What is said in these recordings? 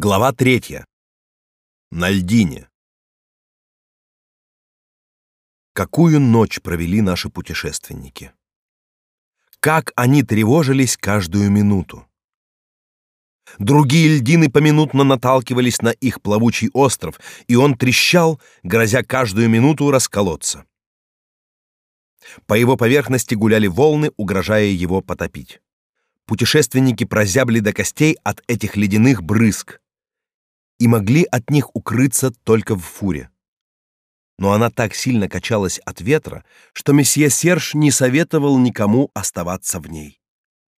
Глава третья. На льдине. Какую ночь провели наши путешественники? Как они тревожились каждую минуту? Другие льдины поминутно наталкивались на их плавучий остров, и он трещал, грозя каждую минуту расколоться. По его поверхности гуляли волны, угрожая его потопить. Путешественники прозябли до костей от этих ледяных брызг и могли от них укрыться только в фуре. Но она так сильно качалась от ветра, что месье Серж не советовал никому оставаться в ней.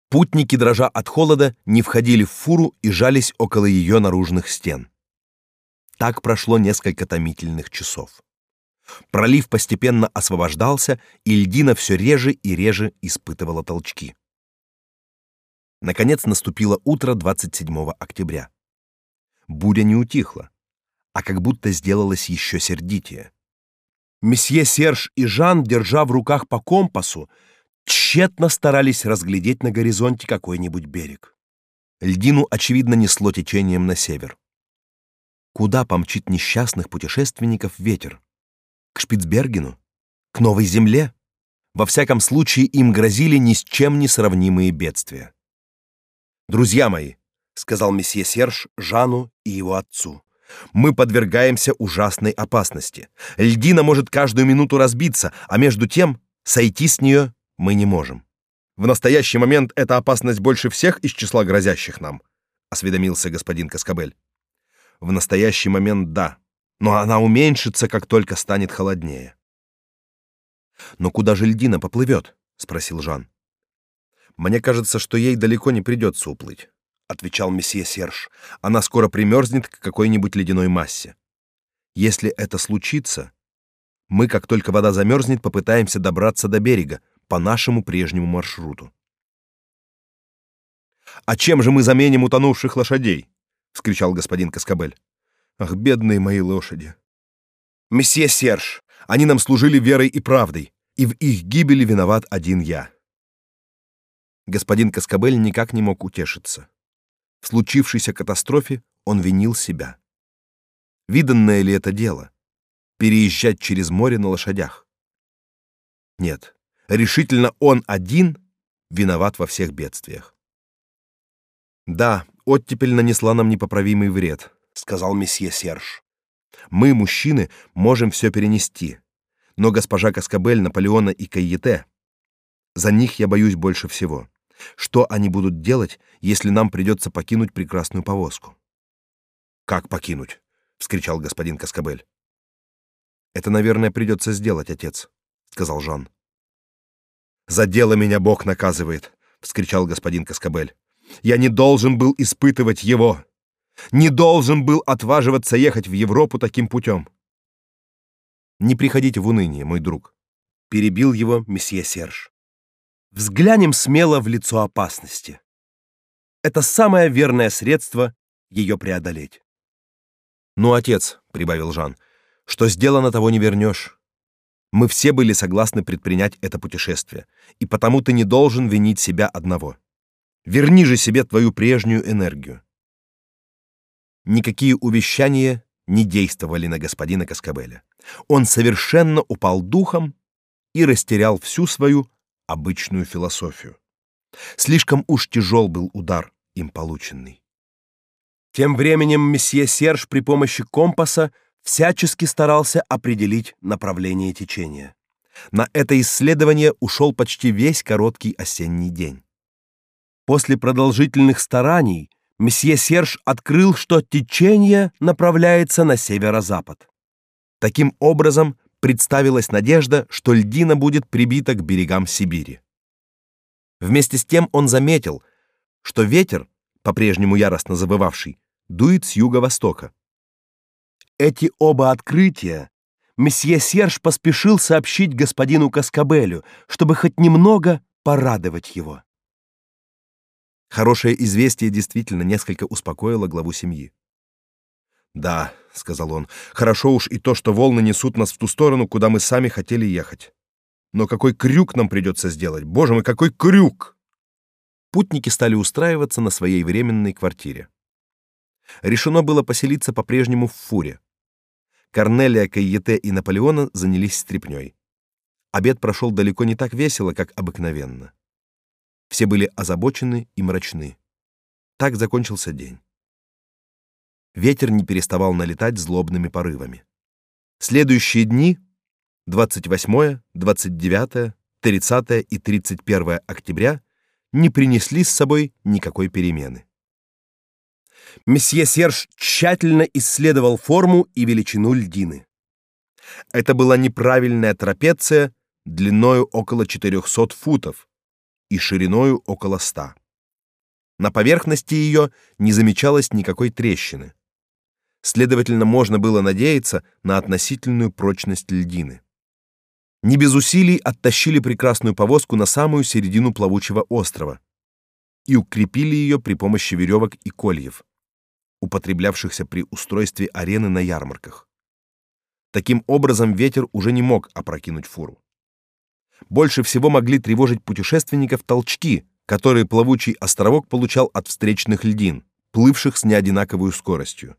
Путники, дрожа от холода, не входили в фуру и жались около ее наружных стен. Так прошло несколько томительных часов. Пролив постепенно освобождался, и льдина все реже и реже испытывала толчки. Наконец наступило утро 27 октября буря не утихла, а как будто сделалась еще сердитее. Месье Серж и Жан, держа в руках по компасу, тщетно старались разглядеть на горизонте какой-нибудь берег. Льдину, очевидно, несло течением на север. Куда помчит несчастных путешественников ветер? К Шпицбергену? К Новой Земле? Во всяком случае, им грозили ни с чем не сравнимые бедствия. Друзья мои, сказал месье Серж Жану и его отцу. Мы подвергаемся ужасной опасности. Льдина может каждую минуту разбиться, а между тем сойти с нее мы не можем. В настоящий момент эта опасность больше всех из числа грозящих нам, осведомился господин Каскабель. В настоящий момент да, но она уменьшится, как только станет холоднее. Но куда же льдина поплывет? спросил Жан. Мне кажется, что ей далеко не придется уплыть отвечал месье Серж. Она скоро примерзнет к какой-нибудь ледяной массе. Если это случится, мы, как только вода замерзнет, попытаемся добраться до берега по нашему прежнему маршруту. А чем же мы заменим утонувших лошадей? вскричал господин Каскабель. Ах, бедные мои лошади. Месье Серж, они нам служили верой и правдой, и в их гибели виноват один я. Господин Каскабель никак не мог утешиться. В случившейся катастрофе он винил себя. Виданное ли это дело переезжать через море на лошадях? Нет, решительно он один виноват во всех бедствиях. Да, оттепель нанесла нам непоправимый вред, сказал месье Серж. Мы, мужчины, можем все перенести, но госпожа Каскабель, Наполеона и Кайете, за них я боюсь больше всего. Что они будут делать, если нам придется покинуть прекрасную повозку? Как покинуть? вскричал господин Каскабель. Это, наверное, придется сделать, отец, сказал Жан. За дело меня Бог наказывает, вскричал господин Каскабель. Я не должен был испытывать его. Не должен был отваживаться ехать в Европу таким путем. Не приходите в уныние, мой друг, перебил его месье Серж. Взглянем смело в лицо опасности. Это самое верное средство ее преодолеть. Ну, отец, прибавил Жан, что сделано того не вернешь. Мы все были согласны предпринять это путешествие, и потому ты не должен винить себя одного. Верни же себе твою прежнюю энергию. Никакие увещания не действовали на господина Каскабеля. Он совершенно упал духом и растерял всю свою обычную философию. Слишком уж тяжел был удар им полученный. Тем временем месье Серж при помощи компаса всячески старался определить направление течения. На это исследование ушел почти весь короткий осенний день. После продолжительных стараний месье Серж открыл, что течение направляется на северо-запад. Таким образом, представилась надежда, что льдина будет прибита к берегам Сибири. Вместе с тем он заметил, что ветер, по-прежнему яростно завывавший, дует с юго-востока. Эти оба открытия месье Серж поспешил сообщить господину Каскабелю, чтобы хоть немного порадовать его. Хорошее известие действительно несколько успокоило главу семьи. Да, сказал он. Хорошо уж и то, что волны несут нас в ту сторону, куда мы сами хотели ехать. Но какой крюк нам придется сделать? Боже мой, какой крюк! Путники стали устраиваться на своей временной квартире. Решено было поселиться по-прежнему в фуре. Корнелия, Кайете и Наполеона занялись стряпнёй. Обед прошел далеко не так весело, как обыкновенно. Все были озабочены и мрачны. Так закончился день. Ветер не переставал налетать злобными порывами. Следующие дни 28, 29, 30 и 31 октября не принесли с собой никакой перемены. Месье Серж тщательно исследовал форму и величину льдины. Это была неправильная трапеция длиною около 400 футов и шириною около 100. На поверхности ее не замечалось никакой трещины. Следовательно, можно было надеяться на относительную прочность льдины. Не без усилий оттащили прекрасную повозку на самую середину плавучего острова и укрепили ее при помощи веревок и кольев, употреблявшихся при устройстве арены на ярмарках. Таким образом, ветер уже не мог опрокинуть фуру. Больше всего могли тревожить путешественников толчки, которые плавучий островок получал от встречных льдин, плывших с неодинаковой скоростью.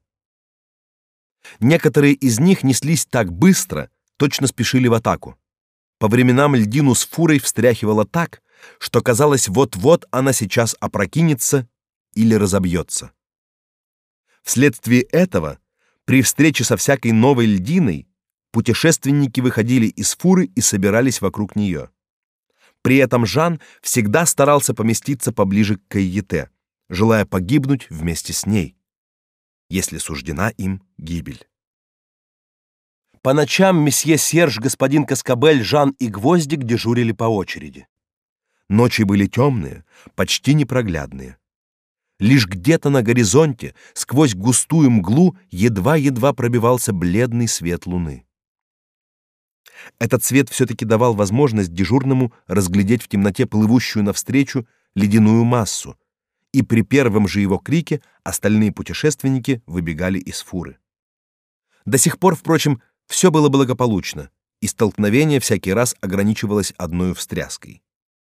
Некоторые из них неслись так быстро, точно спешили в атаку. По временам льдину с фурой встряхивало так, что казалось, вот-вот она сейчас опрокинется или разобьется. Вследствие этого, при встрече со всякой новой льдиной, путешественники выходили из фуры и собирались вокруг нее. При этом Жан всегда старался поместиться поближе к Кайете, желая погибнуть вместе с ней, если суждена им гибель. По ночам месье Серж, господин Каскабель, Жан и Гвоздик дежурили по очереди. Ночи были темные, почти непроглядные. Лишь где-то на горизонте, сквозь густую мглу, едва-едва пробивался бледный свет луны. Этот свет все-таки давал возможность дежурному разглядеть в темноте плывущую навстречу ледяную массу, и при первом же его крике остальные путешественники выбегали из фуры. До сих пор, впрочем, все было благополучно, и столкновение всякий раз ограничивалось одной встряской.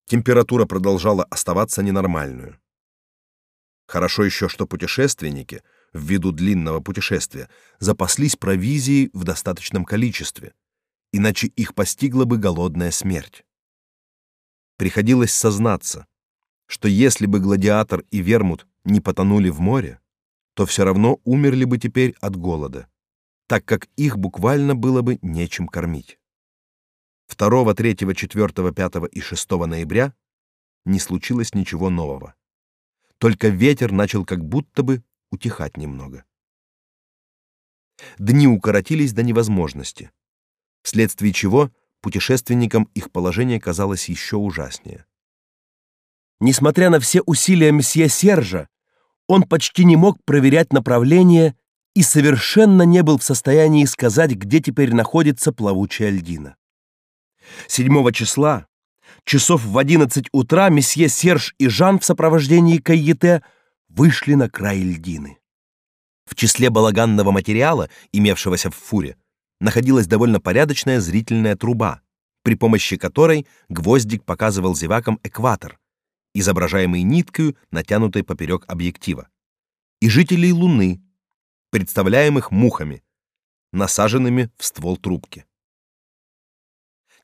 Температура продолжала оставаться ненормальную. Хорошо еще, что путешественники, ввиду длинного путешествия, запаслись провизией в достаточном количестве, иначе их постигла бы голодная смерть. Приходилось сознаться, что если бы гладиатор и вермут не потонули в море, то все равно умерли бы теперь от голода, так как их буквально было бы нечем кормить. 2, 3, 4, 5 и 6 ноября не случилось ничего нового. Только ветер начал как будто бы утихать немного. Дни укоротились до невозможности, вследствие чего путешественникам их положение казалось еще ужаснее. Несмотря на все усилия месье Сержа, он почти не мог проверять направление и совершенно не был в состоянии сказать, где теперь находится плавучая льдина. 7 числа часов в одиннадцать утра месье Серж и Жан в сопровождении Кайете вышли на край льдины. В числе балаганного материала, имевшегося в фуре, находилась довольно порядочная зрительная труба, при помощи которой гвоздик показывал зевакам экватор, изображаемый ниткой, натянутой поперек объектива, и жителей Луны, представляемых мухами, насаженными в ствол трубки.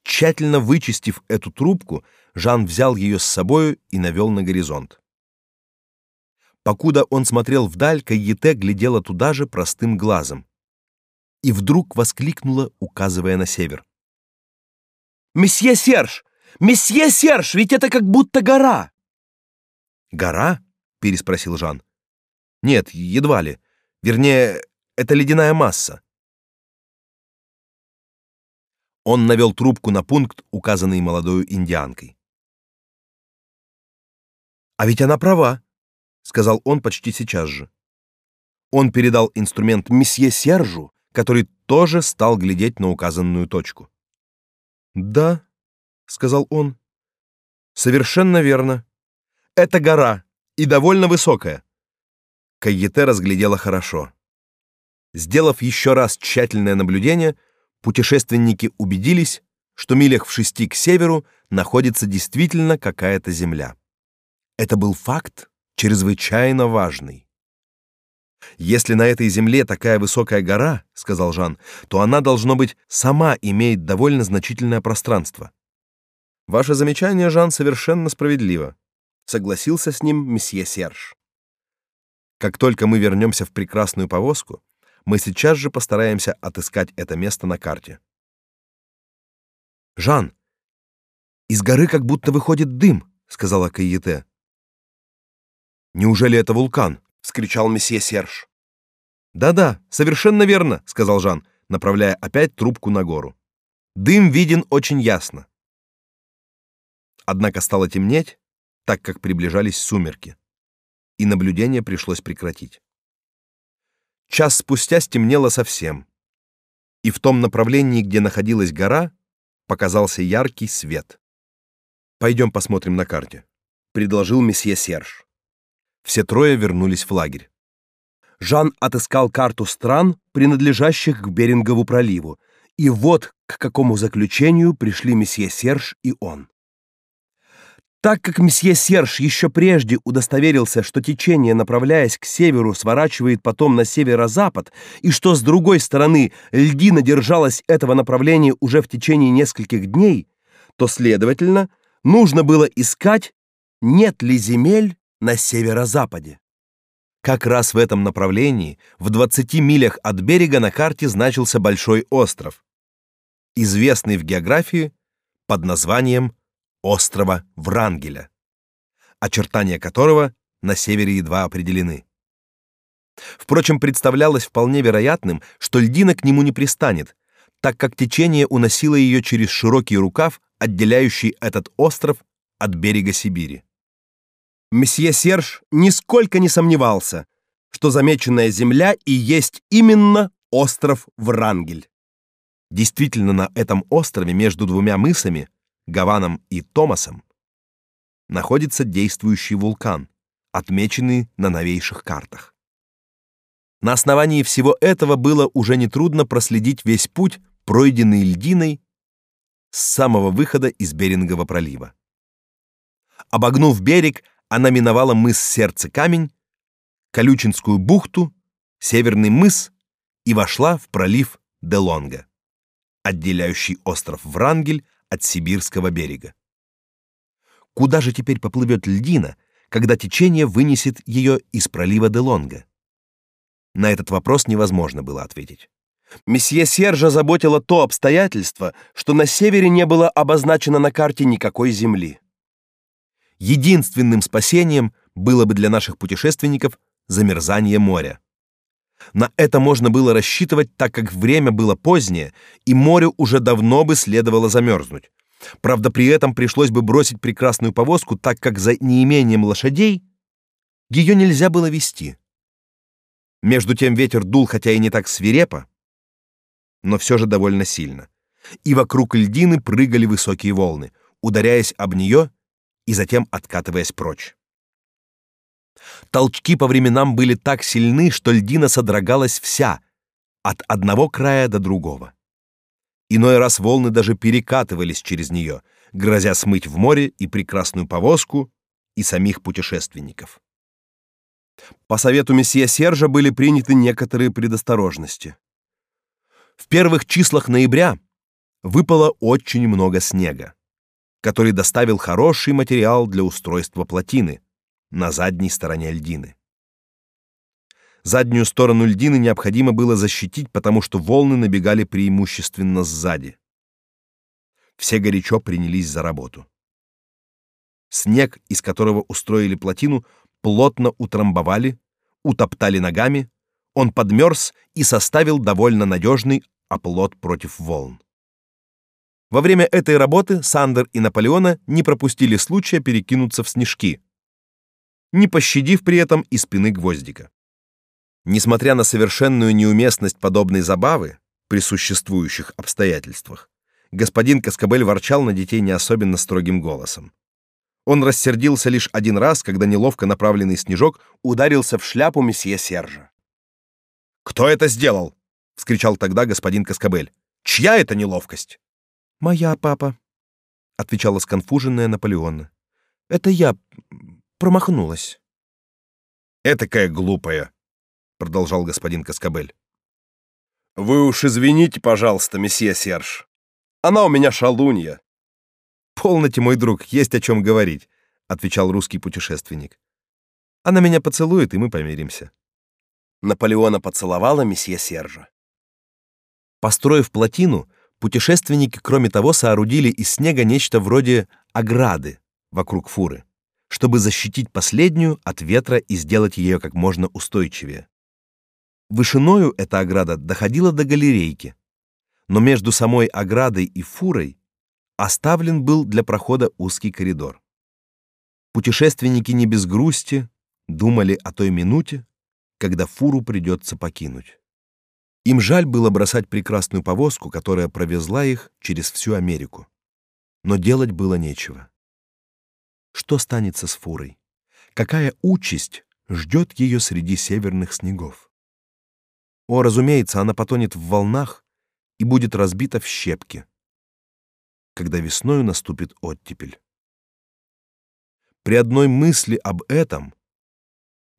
Тщательно вычистив эту трубку, Жан взял ее с собою и навел на горизонт. Покуда он смотрел вдаль, Кайете глядела туда же простым глазом. И вдруг воскликнула, указывая на север. «Месье Серж! Месье Серж! Ведь это как будто гора!» «Гора?» — переспросил Жан. «Нет, едва ли. Вернее, это ледяная масса. Он навел трубку на пункт, указанный молодой индианкой. А ведь она права, сказал он почти сейчас же. Он передал инструмент месье Сержу, который тоже стал глядеть на указанную точку. "Да", сказал он. "Совершенно верно. Это гора и довольно высокая". Кайете разглядела хорошо. Сделав еще раз тщательное наблюдение, путешественники убедились, что милях в шести к северу находится действительно какая-то земля. Это был факт чрезвычайно важный. Если на этой земле такая высокая гора, сказал Жан, то она должно быть сама имеет довольно значительное пространство. Ваше замечание, Жан, совершенно справедливо, согласился с ним месье Серж. Как только мы вернемся в прекрасную повозку, мы сейчас же постараемся отыскать это место на карте. Жан, из горы как будто выходит дым, сказала Каете. Неужели это вулкан? вскричал месье Серж. Да-да, совершенно верно, сказал Жан, направляя опять трубку на гору. Дым виден очень ясно. Однако стало темнеть, так как приближались сумерки, и наблюдение пришлось прекратить. Час спустя стемнело совсем, и в том направлении, где находилась гора, показался яркий свет. Пойдем посмотрим на карте, предложил месье Серж. Все трое вернулись в лагерь. Жан отыскал карту стран, принадлежащих к Берингову проливу, и вот к какому заключению пришли месье Серж и он. Так как месье Серж еще прежде удостоверился, что течение, направляясь к северу, сворачивает потом на северо-запад, и что с другой стороны льдина держалась этого направления уже в течение нескольких дней, то, следовательно, нужно было искать, нет ли земель на северо-западе. Как раз в этом направлении, в 20 милях от берега на карте значился большой остров, известный в географии под названием острова Врангеля, очертания которого на севере едва определены. Впрочем, представлялось вполне вероятным, что льдина к нему не пристанет, так как течение уносило ее через широкий рукав, отделяющий этот остров от берега Сибири. Месье Серж нисколько не сомневался, что замеченная земля и есть именно остров Врангель. Действительно, на этом острове между двумя мысами, Гаваном и Томасом, находится действующий вулкан, отмеченный на новейших картах. На основании всего этого было уже нетрудно проследить весь путь, пройденный льдиной с самого выхода из Берингового пролива. Обогнув берег, она миновала мыс Сердце Камень, Колючинскую бухту, Северный мыс и вошла в пролив Делонга, отделяющий остров Врангель от сибирского берега. Куда же теперь поплывет льдина, когда течение вынесет ее из пролива Делонга? На этот вопрос невозможно было ответить. Месье Сержа заботило то обстоятельство, что на севере не было обозначено на карте никакой земли единственным спасением было бы для наших путешественников замерзание моря. На это можно было рассчитывать, так как время было позднее, и морю уже давно бы следовало замерзнуть. Правда, при этом пришлось бы бросить прекрасную повозку, так как за неимением лошадей ее нельзя было вести. Между тем ветер дул, хотя и не так свирепо, но все же довольно сильно. И вокруг льдины прыгали высокие волны, ударяясь об нее и затем откатываясь прочь. Толчки по временам были так сильны, что льдина содрогалась вся, от одного края до другого. Иной раз волны даже перекатывались через нее, грозя смыть в море и прекрасную повозку, и самих путешественников. По совету месье Сержа были приняты некоторые предосторожности. В первых числах ноября выпало очень много снега который доставил хороший материал для устройства плотины на задней стороне льдины. Заднюю сторону льдины необходимо было защитить, потому что волны набегали преимущественно сзади. Все горячо принялись за работу. Снег, из которого устроили плотину, плотно утрамбовали, утоптали ногами, он подмерз и составил довольно надежный оплот против волн. Во время этой работы Сандер и Наполеона не пропустили случая перекинуться в снежки, не пощадив при этом и спины гвоздика. Несмотря на совершенную неуместность подобной забавы при существующих обстоятельствах, господин Каскабель ворчал на детей не особенно строгим голосом. Он рассердился лишь один раз, когда неловко направленный снежок ударился в шляпу месье Сержа. «Кто это сделал?» — вскричал тогда господин Каскабель. «Чья это неловкость?» Моя папа, отвечала сконфуженная Наполеона. Это я промахнулась. Этакая глупая, продолжал господин Каскабель. Вы уж извините, пожалуйста, месье Серж. Она у меня шалунья. Полноте, мой друг, есть о чем говорить, отвечал русский путешественник. Она меня поцелует, и мы помиримся. Наполеона поцеловала месье Сержа. Построив плотину, путешественники, кроме того, соорудили из снега нечто вроде ограды вокруг фуры, чтобы защитить последнюю от ветра и сделать ее как можно устойчивее. Вышиною эта ограда доходила до галерейки, но между самой оградой и фурой оставлен был для прохода узкий коридор. Путешественники не без грусти думали о той минуте, когда фуру придется покинуть. Им жаль было бросать прекрасную повозку, которая провезла их через всю Америку. Но делать было нечего. Что станется с фурой? Какая участь ждет ее среди северных снегов? О, разумеется, она потонет в волнах и будет разбита в щепки, когда весною наступит оттепель. При одной мысли об этом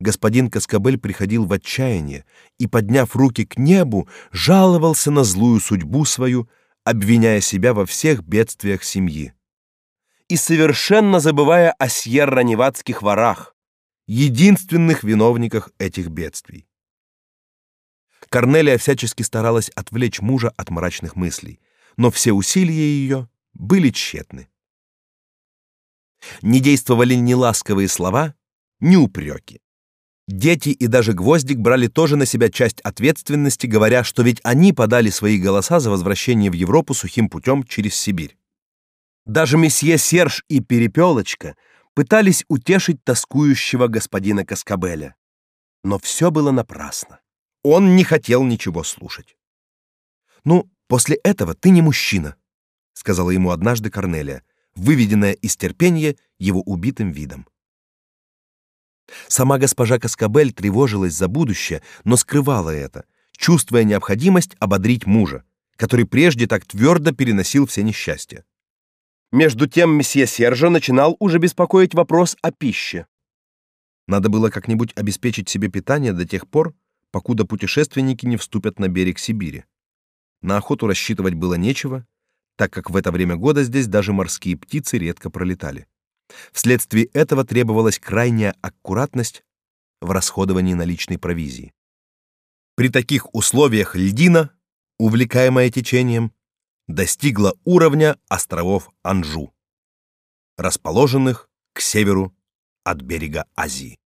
господин Каскабель приходил в отчаяние и, подняв руки к небу, жаловался на злую судьбу свою, обвиняя себя во всех бедствиях семьи. И совершенно забывая о сьерро-невадских ворах, единственных виновниках этих бедствий. Корнелия всячески старалась отвлечь мужа от мрачных мыслей, но все усилия ее были тщетны. Не действовали ни ласковые слова, ни упреки. Дети и даже Гвоздик брали тоже на себя часть ответственности, говоря, что ведь они подали свои голоса за возвращение в Европу сухим путем через Сибирь. Даже месье Серж и Перепелочка пытались утешить тоскующего господина Каскабеля. Но все было напрасно. Он не хотел ничего слушать. «Ну, после этого ты не мужчина», — сказала ему однажды Корнелия, выведенная из терпения его убитым видом. Сама госпожа Каскабель тревожилась за будущее, но скрывала это, чувствуя необходимость ободрить мужа, который прежде так твердо переносил все несчастья. Между тем месье Сержа начинал уже беспокоить вопрос о пище. Надо было как-нибудь обеспечить себе питание до тех пор, покуда путешественники не вступят на берег Сибири. На охоту рассчитывать было нечего, так как в это время года здесь даже морские птицы редко пролетали. Вследствие этого требовалась крайняя аккуратность в расходовании наличной провизии. При таких условиях льдина, увлекаемая течением, достигла уровня островов Анжу, расположенных к северу от берега Азии.